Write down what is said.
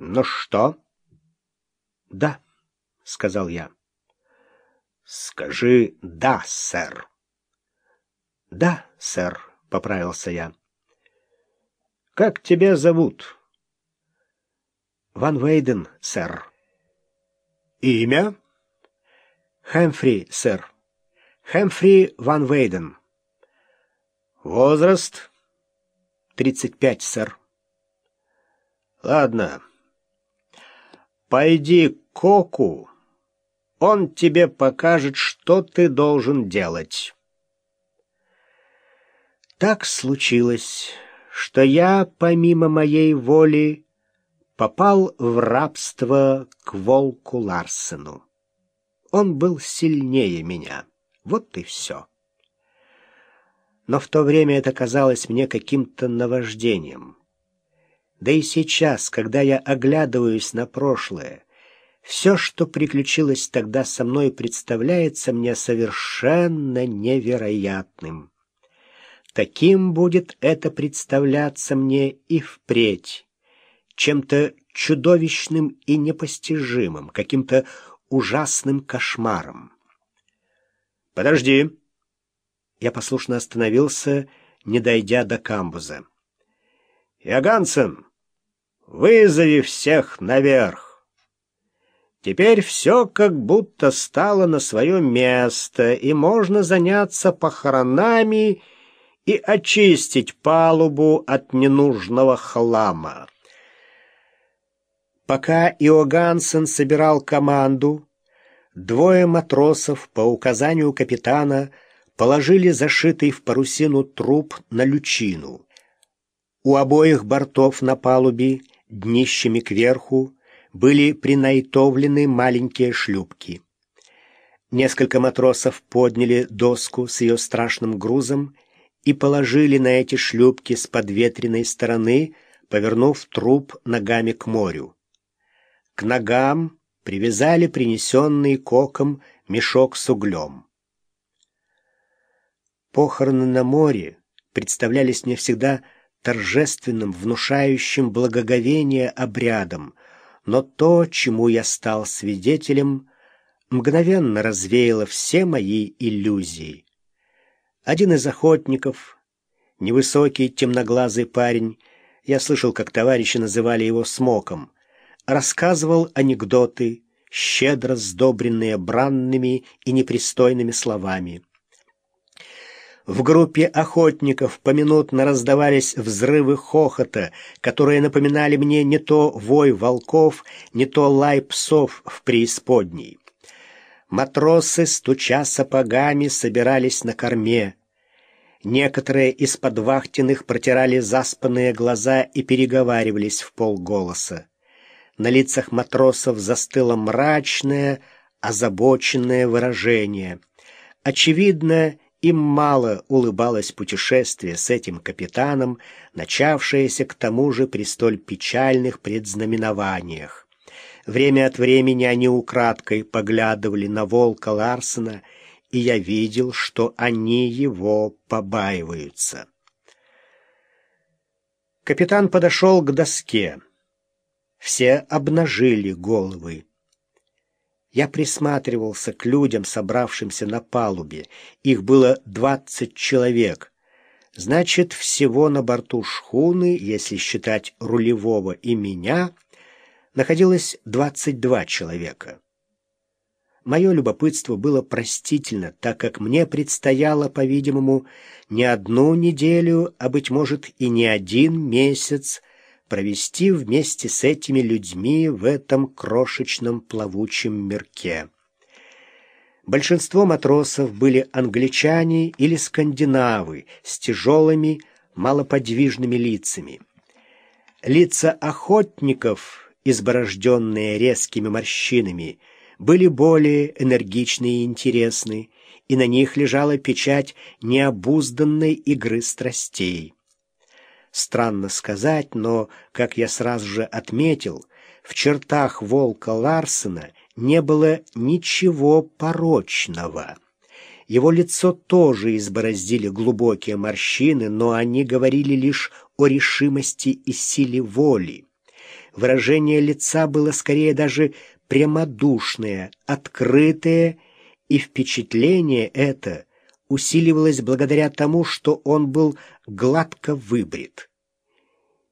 «Ну что?» «Да», — сказал я. «Скажи «да, сэр». «Да, сэр», — поправился я. «Как тебя зовут?» «Ван Вейден, сэр». «Имя?» «Хэмфри, сэр. Хэмфри Ван Вейден». «Возраст?» «Тридцать пять, сэр». «Ладно. Пойди к Коку. Он тебе покажет, что ты должен делать». Так случилось, что я, помимо моей воли, попал в рабство к волку Ларсену. Он был сильнее меня. Вот и все. Но в то время это казалось мне каким-то наваждением. Да и сейчас, когда я оглядываюсь на прошлое, все, что приключилось тогда со мной, представляется мне совершенно невероятным. Таким будет это представляться мне и впредь, чем-то чудовищным и непостижимым, каким-то ужасным кошмаром. «Подожди!» Я послушно остановился, не дойдя до камбуза. «Ягансен, вызови всех наверх!» Теперь все как будто стало на свое место, и можно заняться похоронами и очистить палубу от ненужного хлама. Пока Иогансен собирал команду, двое матросов по указанию капитана положили зашитый в парусину труп на лючину. У обоих бортов на палубе, днищами кверху, были принайтовлены маленькие шлюпки. Несколько матросов подняли доску с ее страшным грузом и положили на эти шлюпки с подветренной стороны, повернув труп ногами к морю. К ногам привязали принесенный коком мешок с углем. Похороны на море представлялись мне всегда торжественным, внушающим благоговение обрядом, но то, чему я стал свидетелем, мгновенно развеяло все мои иллюзии. Один из охотников, невысокий темноглазый парень, я слышал, как товарищи называли его «смоком», рассказывал анекдоты, щедро сдобренные бранными и непристойными словами. В группе охотников поминутно раздавались взрывы хохота, которые напоминали мне не то вой волков, не то лай псов в преисподней. Матросы, стуча сапогами, собирались на корме. Некоторые из подвахтенных протирали заспанные глаза и переговаривались в полголоса. На лицах матросов застыло мрачное, озабоченное выражение. Очевидно, им мало улыбалось путешествие с этим капитаном, начавшееся к тому же при столь печальных предзнаменованиях. Время от времени они украдкой поглядывали на волка Ларсена — и я видел, что они его побаиваются. Капитан подошел к доске. Все обнажили головы. Я присматривался к людям, собравшимся на палубе. Их было двадцать человек. Значит, всего на борту шхуны, если считать рулевого и меня, находилось двадцать два человека. Мое любопытство было простительно, так как мне предстояло, по-видимому, не одну неделю, а, быть может, и не один месяц провести вместе с этими людьми в этом крошечном плавучем мирке. Большинство матросов были англичане или скандинавы с тяжелыми, малоподвижными лицами. Лица охотников, изборожденные резкими морщинами, были более энергичны и интересны, и на них лежала печать необузданной игры страстей. Странно сказать, но, как я сразу же отметил, в чертах волка Ларсена не было ничего порочного. Его лицо тоже избороздили глубокие морщины, но они говорили лишь о решимости и силе воли. Выражение лица было скорее даже прямодушное, открытое, и впечатление это усиливалось благодаря тому, что он был гладко выбрит.